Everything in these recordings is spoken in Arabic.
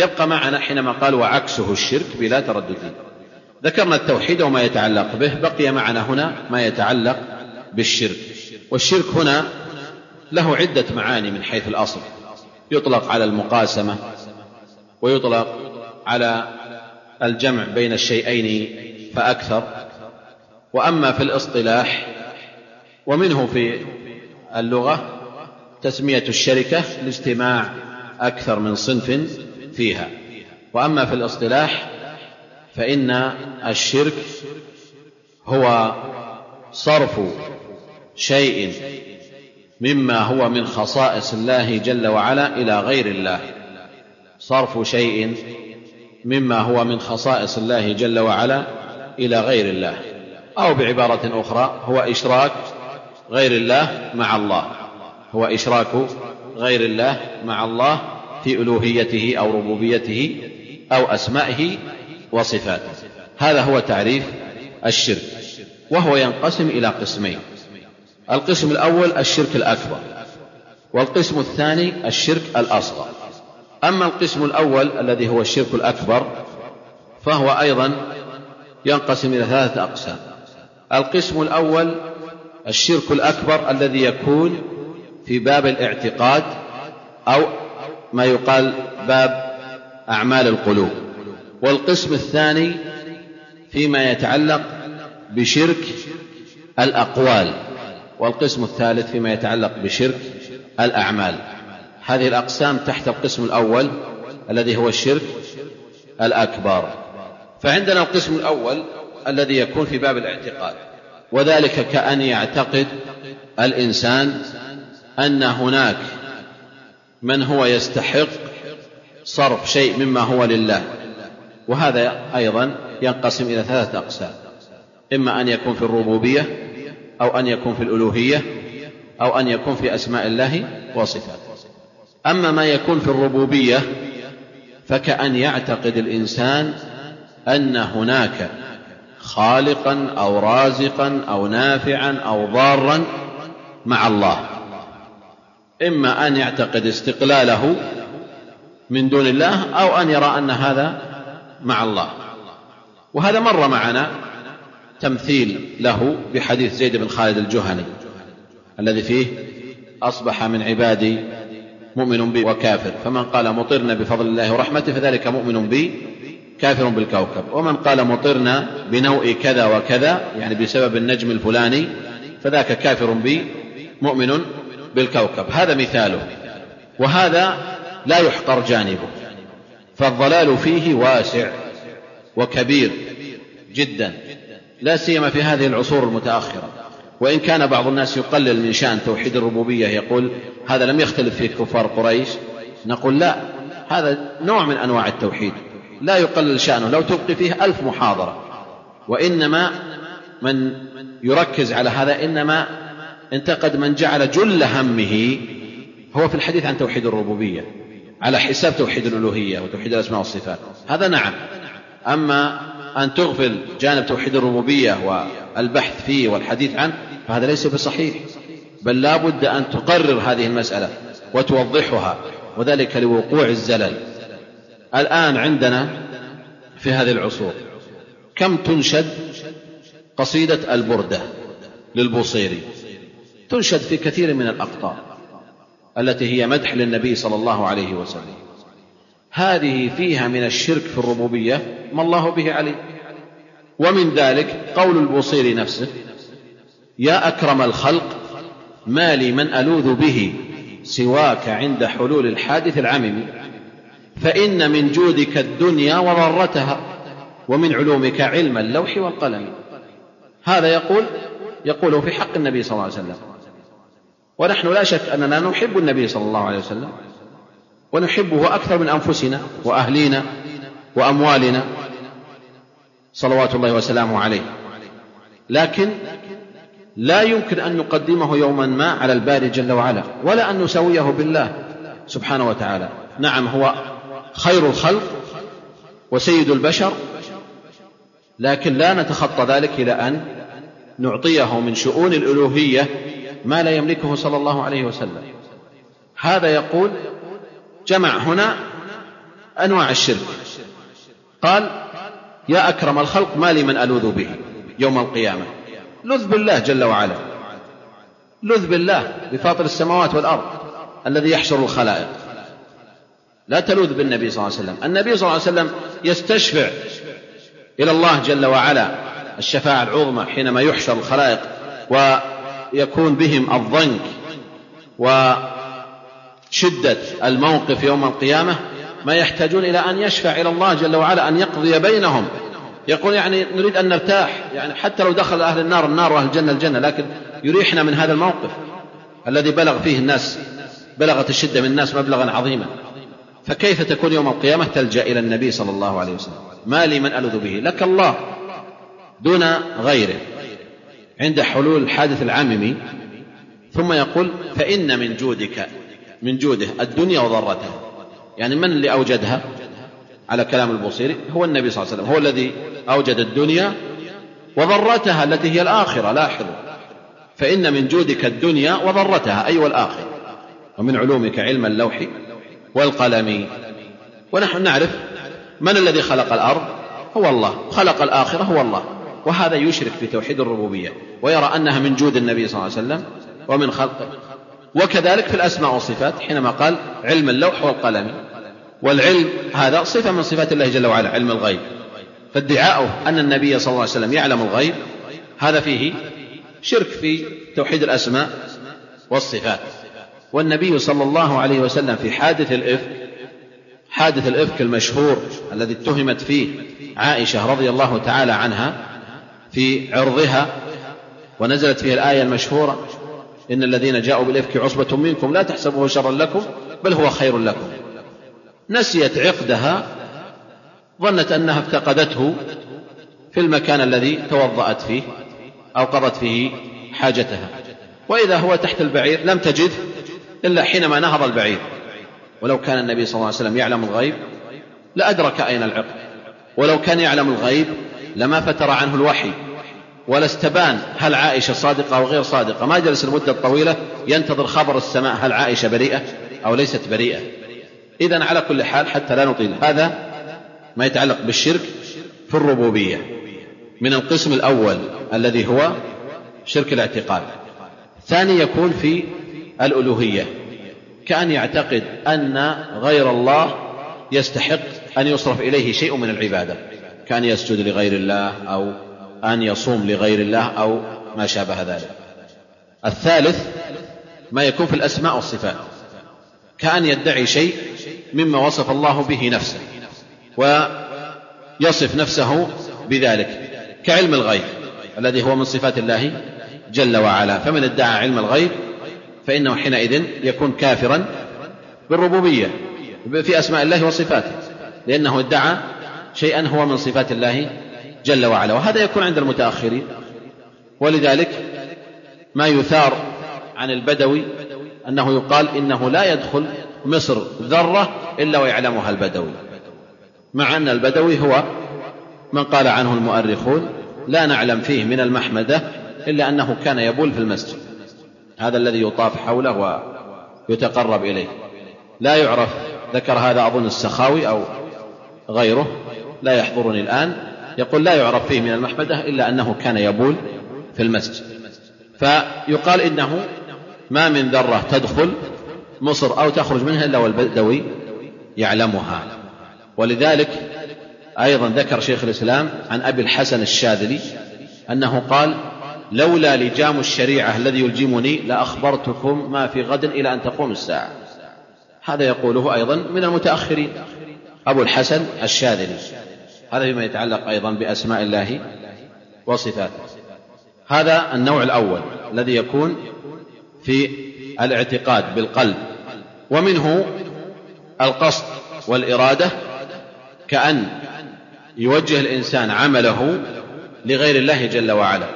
يبقى معنا حينما قال وعكسه الشرك بلا تردد. ذكرنا التوحيد وما يتعلق به بقي معنا هنا ما يتعلق بالشرك. والشرك هنا له عدة معاني من حيث الأصل. يطلق على المقاسمة ويطلق على الجمع بين الشيئين فأكثر. وأما في الاصطلاح ومنه في اللغة تسمية الشركة لاجتماع أكثر من صنف فيها. وأما في الاصطلاح فإن الشرك هو صرف شيء مما هو من خصائص الله جل وعلا إلى غير الله. صرف شيء مما هو من خصائص الله جل وعلا إلى غير الله. أو بعبارة أخرى هو إشراك غير الله مع الله. هو إشراك غير الله مع الله في ألوهيته أو ربوبيته أو أسمائه وصفاته. هذا هو تعريف الشرك وهو ينقسم إلى قسمين. القسم الأول الشرك الأكبر والقسم الثاني الشرك الأصغر. أما القسم الأول الذي هو الشرك الأكبر فهو أيضا ينقسم إلى ثلاثة أقسام. القسم الأول الشرك الأكبر الذي يكون في باب الاعتقاد أو ما يقال باب أعمال القلوب. والقسم الثاني فيما يتعلق بشرك الأقوال والقسم الثالث فيما يتعلق بشرك الأعمال. هذه الأقسام تحت القسم الأول الذي هو الشرك الأكبر. فعندنا القسم الأول الذي يكون في باب الاعتقاد وذلك كأن يعتقد الإنسان أن هناك من هو يستحق صرف شيء مما هو لله. وهذا أيضا ينقسم إلى ثلاثة أقسام. إما أن يكون في الربوبية أو أن يكون في الألوهية أو أن يكون في أسماء الله وصفاته. أما ما يكون في الربوبية فكأن يعتقد الإنسان أن هناك خالقا أو رازقا أو نافعا أو ضارا مع الله. إما أن يعتقد استقلاله من دون الله أو أن يرى أن هذا مع الله. وهذا مر معنا تمثيل له بحديث زيد بن خالد الجهني الذي فيه أصبح من عبادي مؤمن بي وكافر. فمن قال مطرنا بفضل الله ورحمته فذلك مؤمن بي كافر بالكوكب. ومن قال مطرنا بنوء كذا وكذا يعني بسبب النجم الفلاني فذاك كافر بي مؤمن بالكوكب. هذا مثاله. وهذا لا يحقر جانبه. فالضلال فيه واسع وكبير جدا. لا سيما في هذه العصور المتأخرة. وإن كان بعض الناس يقلل من شأن توحيد الربوبية يقول هذا لم يختلف فيه كفار قريش. نقول لا هذا نوع من أنواع التوحيد. لا يقلل شأنه. لو تبقي فيه ألف محاضرة. وإنما من يركز على هذا إنما انتقد من جعل جل همه هو في الحديث عن توحيد الربوبية على حساب توحيد الألوهية وتوحيد الأسماء والصفات. هذا نعم. أما أن تغفل جانب توحيد الربوبية والبحث فيه والحديث عنه فهذا ليس بصحيح. بل لا بد أن تقرر هذه المسألة وتوضحها وذلك لوقوع الزلل. الآن عندنا في هذه العصور كم تنشد قصيدة البردة للبوصيري؟ تنشد في كثير من الأقطار التي هي مدح للنبي صلى الله عليه وسلم. هذه فيها من الشرك في الربوبية ما الله به عليم. ومن ذلك قول البوصيري نفسه يا أكرم الخلق ما لي من ألوذ به سواك عند حلول الحادث العمم. فإن من جودك الدنيا وضرتها ومن علومك علم اللوح والقلم. هذا يقول يقوله في حق النبي صلى الله عليه وسلم. ونحن لا شك أننا نحب النبي صلى الله عليه وسلم ونحبه أكثر من أنفسنا وأهلينا وأموالنا صلوات الله وسلامه عليه. لكن لا يمكن أن نقدمه يوما ما على الباري جل وعلا ولا أن نسويه بالله سبحانه وتعالى. نعم هو خير الخلق وسيد البشر لكن لا نتخطى ذلك إلى أن نعطيه من شؤون الألوهية ما لا يملكه صلى الله عليه وسلم. هذا يقول جمع هنا أنواع الشرك. قال يا أكرم الخلق ما لي من ألوذ به يوم القيامة. لذ بالله جل وعلا. لذ بالله بفاطر السماوات والأرض الذي يحشر الخلائق. لا تلوذ بالنبي صلى الله عليه وسلم. النبي صلى الله عليه وسلم يستشفع إلى الله جل وعلا الشفاعة العظمى حينما يحشر الخلائق ويكون بهم الضنك وشدة الموقف يوم القيامة ما يحتاجون إلى أن يشفع إلى الله جل وعلا أن يقضي بينهم. يقول يعني نريد أن نرتاح يعني حتى لو دخل أهل النار النار وأهل الجنة الجنة لكن يريحنا من هذا الموقف الذي بلغ فيه الناس بلغت الشدة من الناس مبلغا عظيما. فكيف تكون يوم القيامة؟ تلجأ إلى النبي صلى الله عليه وسلم. ما لي من ألذ به؟ لك الله دون غيره. عند حلول الحادث العممي ثم يقول فإن من جودك من جوده الدنيا وضرتها. يعني من اللي أوجدها؟ على كلام البوصيري هو النبي صلى الله عليه وسلم هو الذي أوجد الدنيا وضرتها التي هي الآخرة لاحظوا. فإن من جودك الدنيا وضرتها أي والآخرة ومن علومك علم اللوح والقلم. ونحن نعرف من الذي خلق الأرض؟ هو الله. خلق الآخرة هو الله. وهذا يشرك في توحيد الربوبية ويرى أنها من جود النبي صلى الله عليه وسلم ومن خلقه. وكذلك في الأسماء والصفات حينما قال علم اللوح والقلم. والعلم هذا صفة من صفات الله جل وعلا علم الغيب. فادعاؤه أن النبي صلى الله عليه وسلم يعلم الغيب هذا فيه شرك في توحيد الأسماء والصفات. والنبي صلى الله عليه وسلم في حادث الإفك حادث الإفك المشهور الذي اتهمت فيه عائشة رضي الله تعالى عنها في عرضها ونزلت فيه الآية المشهورة إن الذين جاءوا بالإفك عصبة منكم لا تحسبوه شرا لكم بل هو خير لكم. نسيت عقدها ظنت أنها افتقدته في المكان الذي توضأت فيه أو قضت فيه حاجتها. وإذا هو تحت البعير لم تجد إلا حينما نهض البعير. ولو كان النبي صلى الله عليه وسلم يعلم الغيب لأدرك أين العقد. ولو كان يعلم الغيب لما فتر عنه الوحي ولا استبان هل عائشة صادقة أو غير صادقة. ما جلس المدة الطويلة ينتظر خبر السماء هل عائشة بريئة أو ليست بريئة. إذا على كل حال حتى لا نطيل. هذا ما يتعلق بالشرك في الربوبية. من القسم الأول الذي هو شرك الاعتقاد. ثاني يكون في الألوهية. كأن يعتقد أن غير الله يستحق أن يصرف إليه شيء من العبادة. كأن يسجد لغير الله أو أن يصوم لغير الله أو ما شابه ذلك. الثالث ما يكون في الأسماء والصفات. كأن يدعي شيء مما وصف الله به نفسه ويصف نفسه بذلك كعلم الغيب الذي هو من صفات الله جل وعلا. فمن ادعى علم الغيب فإنه حينئذ يكون كافرا بالربوبية في أسماء الله وصفاته لأنه ادعى شيئا هو من صفات الله جل وعلا وهذا يكون عند المتأخرين. ولذلك ما يثار عن البدوي أنه يقال إنه لا يدخل مصر ذرة إلا ويعلمها البدوي مع أن البدوي هو من قال عنه المؤرخون لا نعلم فيه من المحمدة إلا أنه كان يبول في المسجد. هذا الذي يطاف حوله ويتقرب إليه. لا يعرف ذكر هذا أظن السخاوي أو غيره. لا يحضرني الآن. يقول لا يعرف فيه من المحمدة إلا أنه كان يبول في المسجد. فيقال إنه ما من ذرة تدخل مصر أو تخرج منها إلا والبدوي يعلمها. ولذلك أيضا ذكر شيخ الإسلام عن أبي الحسن الشاذلي أنه قال لولا لجام الشريعة الذي يلجمني لأخبرتكم ما في غد إلى أن تقوم الساعة هذا يقوله أيضا من المتأخرين. أبو الحسن الشاذلي. هذا فيما يتعلق أيضا بأسماء الله وصفاته. هذا النوع الأول الذي يكون في الاعتقاد بالقلب ومنه القصد والإرادة كأن يوجه الإنسان عمله لغير الله جل وعلا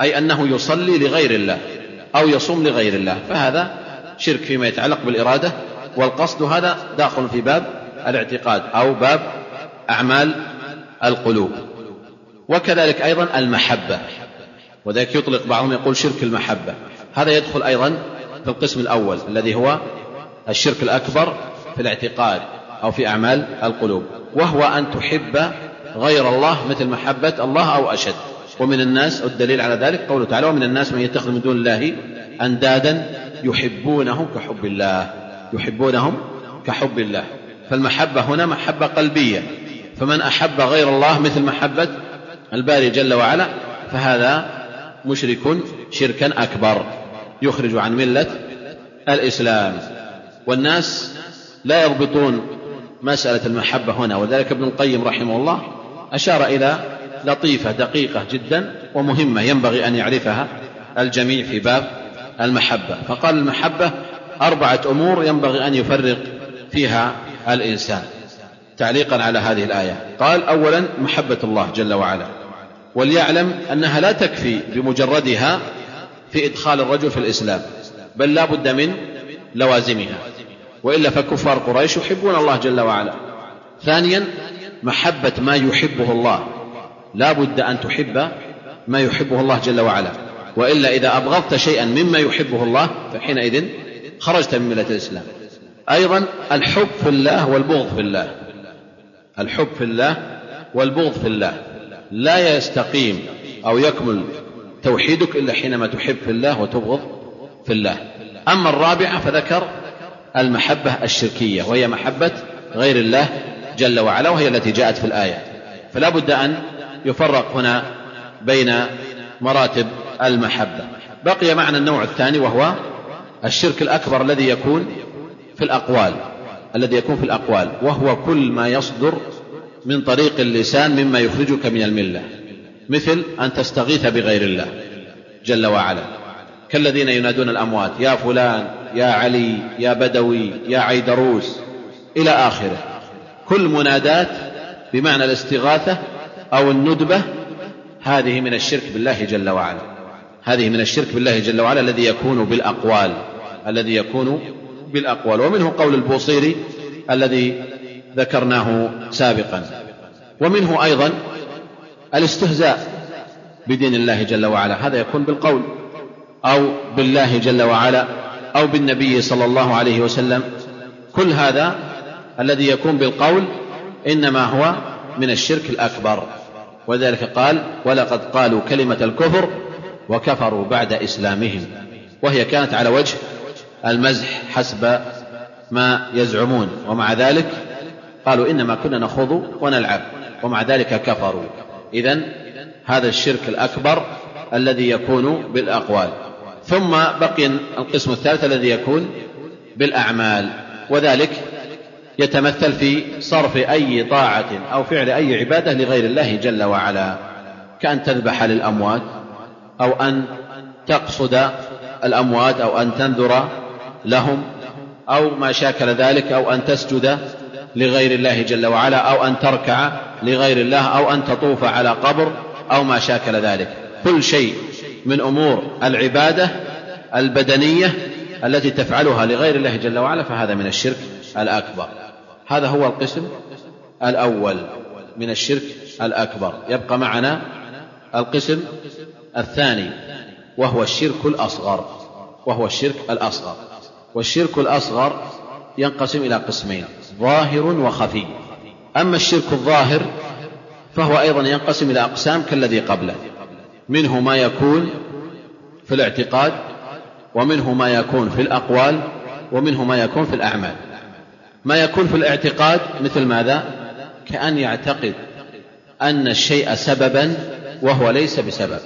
أي أنه يصلي لغير الله أو يصوم لغير الله فهذا شرك فيما يتعلق بالإرادة والقصد هذا داخل في باب الاعتقاد أو باب أعمال القلوب. وكذلك أيضا المحبة. وذلك يطلق بعضهم يقول شرك المحبة. هذا يدخل أيضا في القسم الأول الذي هو الشرك الأكبر في الاعتقاد أو في أعمال القلوب. وهو أن تحب غير الله مثل محبة الله أو أشد. ومن الناس والدليل على ذلك قوله تعالى ومن الناس من يتخذ من دون الله أندادا يحبونهم كحب الله. يحبونهم كحب الله. فالمحبة هنا محبة قلبية. فمن أحب غير الله مثل محبة الباري جل وعلا فهذا مشرك شركا أكبر يخرج عن ملة الإسلام. والناس لا يضبطون مسألة المحبة هنا وذلك ابن القيم رحمه الله أشار إلى لطيفة دقيقة جدا ومهمة ينبغي أن يعرفها الجميع في باب المحبة. فقال المحبة أربعة أمور ينبغي أن يفرق فيها الإنسان. تعليقا على هذه الآية. قال أولا محبة الله جل وعلا وليعلم أنها لا تكفي بمجردها في إدخال الرجل في الإسلام بل لا بد من لوازمها. وإلا فكفار قريش يحبون الله جل وعلا. ثانيا محبة ما يحبه الله. لا بد أن تحب ما يحبه الله جل وعلا. وإلا إذا أبغضت شيئا مما يحبه الله فحينئذ خرجت من ملة الإسلام. أيضا الحب في الله والبغض في الله. الحب في الله والبغض في الله. لا يستقيم أو يكمل توحيدك إلا حينما تحب في الله وتبغض في الله. أما الرابعة فذكر المحبة الشركية وهي محبة غير الله جل وعلا وهي التي جاءت في الآية. فلا بد أن يفرق هنا بين مراتب المحبة. بقي معنا النوع الثاني وهو الشرك الأكبر الذي يكون في الأقوال. الذي يكون في الأقوال وهو كل ما يصدر من طريق اللسان مما يخرجك من الملة. مثل أن تستغيث بغير الله جل وعلا. كالذين ينادون الأموات يا فلان يا علي يا بدوي يا عيدروس. إلى آخره. كل منادات بمعنى الاستغاثة أو الندبة هذه من الشرك بالله جل وعلا. هذه من الشرك بالله جل وعلا الذي يكون بالأقوال الذي يكون بالأقوال. ومنه قول البوصيري الذي ذكرناه سابقا. ومنه أيضا الاستهزاء بدين الله جل وعلا. هذا يكون بالقول أو بالله جل وعلا أو بالنبي صلى الله عليه وسلم. كل هذا الذي يكون بالقول إنما هو من الشرك الأكبر. وذلك قال ولقد قالوا كلمة الكفر وكفروا بعد إسلامهم. وهي كانت على وجه المزح حسب ما يزعمون. ومع ذلك قالوا إنما كنا نخوض ونلعب ومع ذلك كفروا. إذا هذا الشرك الأكبر الذي يكون بالأقوال. ثم بقي القسم الثالث الذي يكون بالأعمال وذلك يتمثل في صرف أي طاعة أو فعل أي عبادة لغير الله جل وعلا. كأن تذبح للأموات أو أن تقصد الأموات أو أن تنذر لهم أو ما شاكل ذلك أو أن تسجد لغير الله جل وعلا أو أن تركع لغير الله أو أن تطوف على قبر أو ما شاكل ذلك. كل شيء من أمور العبادة البدنية التي تفعلها لغير الله جل وعلا فهذا من الشرك الأكبر. هذا هو القسم الأول من الشرك الأكبر. يبقى معنا القسم الثاني وهو الشرك الأصغر وهو الشرك الأصغر. والشرك الأصغر ينقسم إلى قسمين ظاهر وخفي. أما الشرك الظاهر فهو أيضا ينقسم إلى أقسام كالذي قبله. منه ما يكون في الاعتقاد ومنه ما يكون في الأقوال ومنه ما يكون في الأعمال. ما يكون في الاعتقاد مثل ماذا؟ كأن يعتقد أن الشيء سببا وهو ليس بسبب.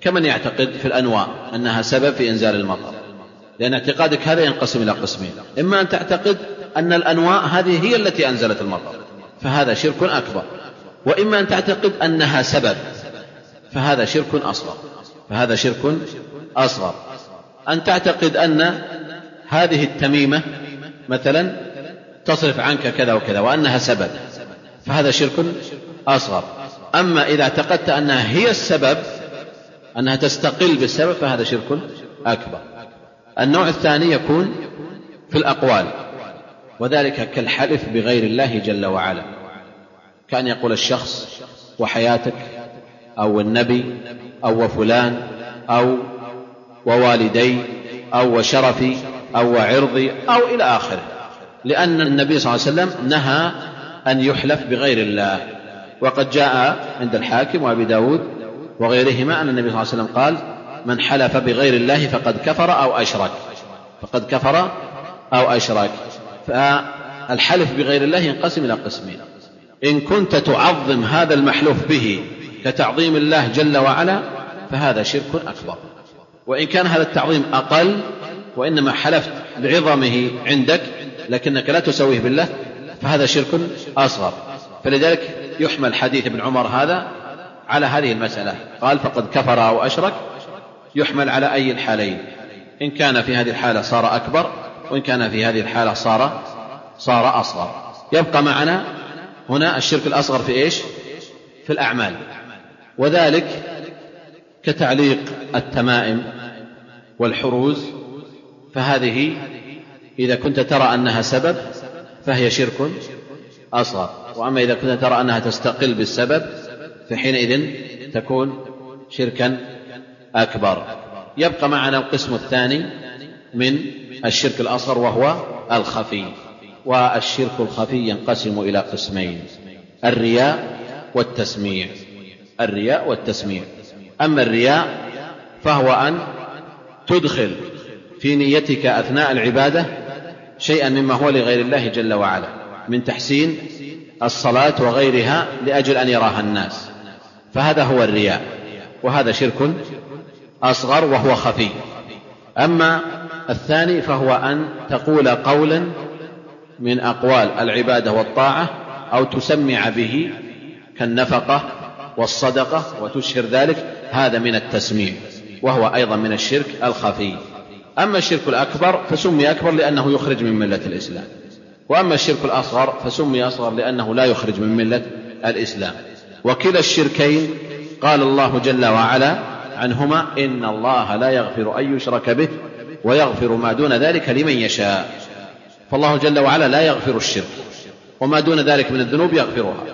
كمن يعتقد في الأنواء أنها سبب في إنزال المطر. لأن اعتقادك هذا ينقسم إلى قسمين. إما أن تعتقد أن الأنواء هذه هي التي أنزلت المطر فهذا شرك أكبر. وإما أن تعتقد أنها سبب فهذا شرك أصغر. فهذا شرك أصغر. أن تعتقد أن هذه التميمة مثلا تصرف عنك كذا وكذا وأنها سبب فهذا شرك أصغر. أما إذا اعتقدت أنها هي السبب أنها تستقل بالسبب فهذا شرك أكبر. النوع الثاني يكون في الأقوال وذلك كالحلف بغير الله جل وعلا. كأن يقول الشخص وحياتك أو النبي أو فلان أو ووالدي أو وشرفي أو وعرضي أو إلى آخره. لأن النبي صلى الله عليه وسلم نهى أن يحلف بغير الله. وقد جاء عند الحاكم وأبي داود وغيرهما أن النبي صلى الله عليه وسلم قال من حلف بغير الله فقد كفر أو أشرك. فقد كفر أو أشرك. فالحلف بغير الله ينقسم إلى قسمين. إن كنت تعظم هذا المحلوف به كتعظيم الله جل وعلا فهذا شرك أكبر. وإن كان هذا التعظيم أقل وإنما حلفت بعظمه عندك لكنك لا تسويه بالله فهذا شرك أصغر. فلذلك يحمل حديث ابن عمر هذا على هذه المسألة. قال فقد كفر أو أشرك يحمل على أي الحالين. إن كان في هذه الحالة صار أكبر وإن كان في هذه الحالة صار صار أصغر. يبقى معنا هنا الشرك الأصغر في إيش؟ في الأعمال. وذلك كتعليق التمائم والحروز. فهذه إذا كنت ترى أنها سبب فهي شرك أصغر. وأما إذا كنت ترى أنها تستقل بالسبب فحينئذ تكون شركا أكبر. يبقى معنا القسم الثاني من الشرك الأصغر وهو الخفي والشرك الخفي ينقسم إلى قسمين الرياء والتسميع. الرياء والتسميع. أما الرياء فهو أن تدخل في نيتك أثناء العبادة شيئا مما هو لغير الله جل وعلا من تحسين الصلاة وغيرها لأجل أن يراها الناس. فهذا هو الرياء وهذا شرك أصغر وهو خفي. أما الثاني فهو أن تقول قولا من أقوال العبادة والطاعة أو تسمع به كالنفقة والصدقة وتشهر ذلك هذا من التسميع وهو أيضا من الشرك الخفي. أما الشرك الأكبر فسمي أكبر لأنه يخرج من ملة الإسلام. وأما الشرك الأصغر فسمي أصغر لأنه لا يخرج من ملة الإسلام. وكلا الشركين قال الله جل وعلا عنهما إن الله لا يغفر أن يشرك به ويغفر ما دون ذلك لمن يشاء. فالله جل وعلا لا يغفر الشرك وما دون ذلك من الذنوب يغفرها.